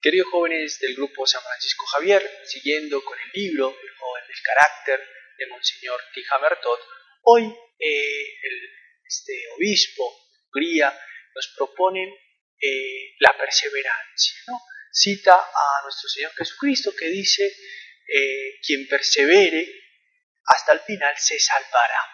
Queridos jóvenes del grupo San Francisco Javier, siguiendo con el libro El joven del carácter de Monseñor Tijamertot, hoy eh, este obispo Hungría nos propone eh, la perseverancia. Cita a nuestro Señor Jesucristo que dice, eh, quien persevere hasta el final se salvará.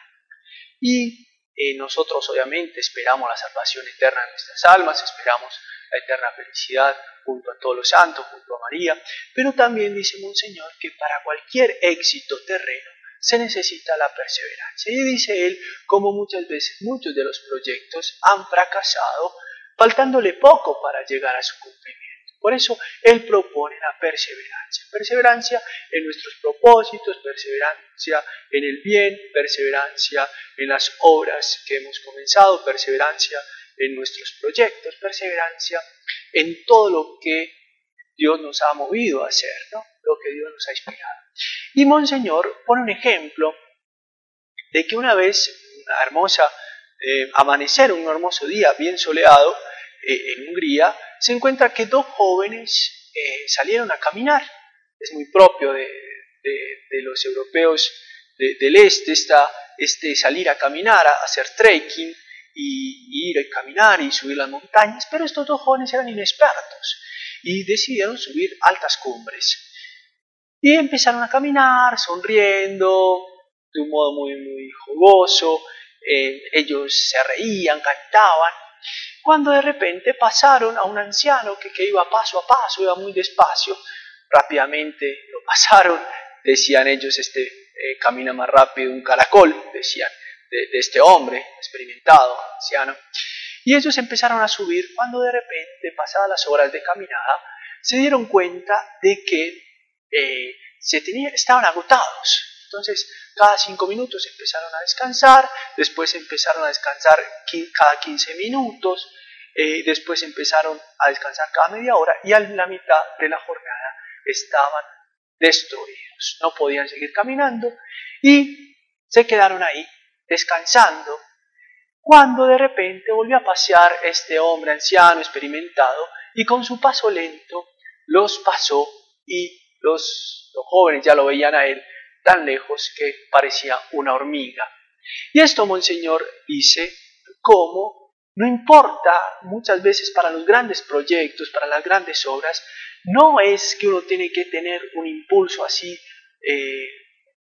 Y nosotros obviamente esperamos la salvación eterna de nuestras almas, esperamos eterna felicidad junto a todos los santos, junto a María, pero también dice Monseñor que para cualquier éxito terreno se necesita la perseverancia. Y dice él, como muchas veces muchos de los proyectos han fracasado, faltándole poco para llegar a su cumplimiento. Por eso él propone la perseverancia. Perseverancia en nuestros propósitos, perseverancia en el bien, perseverancia en las obras que hemos comenzado, perseverancia en nuestros proyectos, perseverancia en todo lo que Dios nos ha movido a hacer, ¿no? lo que Dios nos ha inspirado. Y Monseñor pone un ejemplo de que una vez, una hermosa eh, amanecer, un hermoso día bien soleado eh, en Hungría, se encuentra que dos jóvenes eh, salieron a caminar. Es muy propio de, los europeos del este esta, este salir a caminar, a hacer trekking, y, ir a caminar y subir las montañas, pero estos dos jóvenes eran inexpertos y decidieron subir altas cumbres. Y empezaron a caminar sonriendo, de un modo muy, muy jugoso, eh, ellos se reían, cantaban, cuando de repente pasaron a un anciano que, que iba paso a paso, iba muy despacio, rápidamente lo pasaron, decían ellos, este eh, camina más rápido un caracol, decían, de, este hombre experimentado, anciano. Y ellos empezaron a subir cuando de repente, pasadas las horas de caminada, se dieron cuenta de que eh, se tenía, estaban agotados. Entonces, cada cinco minutos empezaron a descansar, después empezaron a descansar cada 15 minutos, eh, después empezaron a descansar cada media hora y a la mitad de la jornada estaban destruidos. No podían seguir caminando y se quedaron ahí descansando, cuando de repente volvió a pasear este hombre anciano, experimentado, y con su paso lento los pasó y los, jóvenes ya lo veían a él tan lejos que parecía una hormiga. Y esto, Monseñor, dice cómo no importa muchas veces para los grandes proyectos, para las grandes obras, no es que uno tiene que tener un impulso así eh,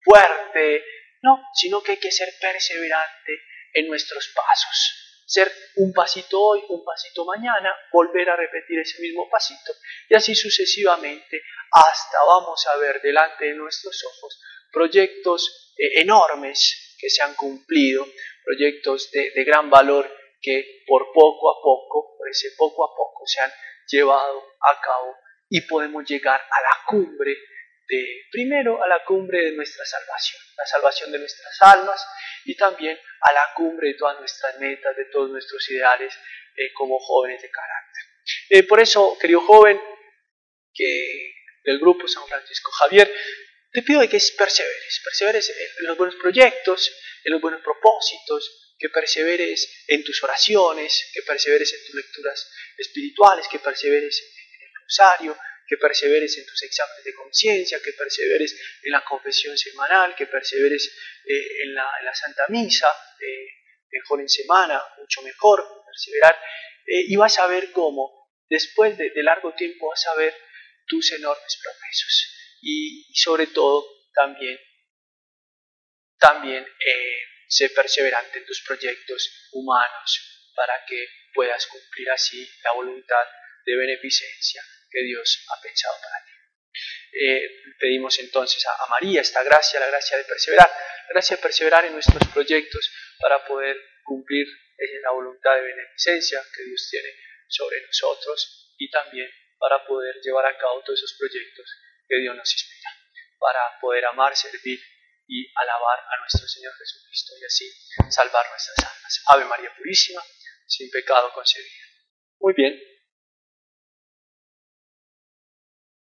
fuerte, no, sino que hay que ser perseverante en nuestros pasos. Ser un pasito hoy, un pasito mañana, volver a repetir ese mismo pasito y así sucesivamente hasta vamos a ver delante de nuestros ojos proyectos eh, enormes que se han cumplido, proyectos de, de gran valor que por poco a poco, por ese poco a poco se han llevado a cabo y podemos llegar a la cumbre primero a la cumbre de nuestra salvación, la salvación de nuestras almas y también a la cumbre de todas nuestras metas, de todos nuestros ideales eh, como jóvenes de carácter. Eh, por eso, querido joven, que del grupo San Francisco Javier, te pido que perseveres, perseveres en los buenos proyectos, en los buenos propósitos, que perseveres en tus oraciones, que perseveres en tus lecturas espirituales, que perseveres que perseveres en tus exámenes de conciencia, que perseveres en la confesión semanal, que perseveres eh, en, la, Santa Misa, eh, mejor en semana, mucho mejor, perseverar, eh, y vas a ver cómo después de, largo tiempo vas a ver tus enormes progresos. Y, sobre todo también, también sé perseverante en tus proyectos humanos para que puedas cumplir así la voluntad de beneficencia que Dios ha pensado para ti. Eh, pedimos entonces a, María esta gracia, la gracia de perseverar, la gracia de perseverar en nuestros proyectos para poder cumplir la voluntad de beneficencia que Dios tiene sobre nosotros y también para poder llevar a cabo todos esos proyectos que Dios nos inspira, para poder amar, servir y alabar a nuestro Señor Jesucristo y así salvar nuestras almas. Ave María Purísima, sin pecado concebido. Muy bien,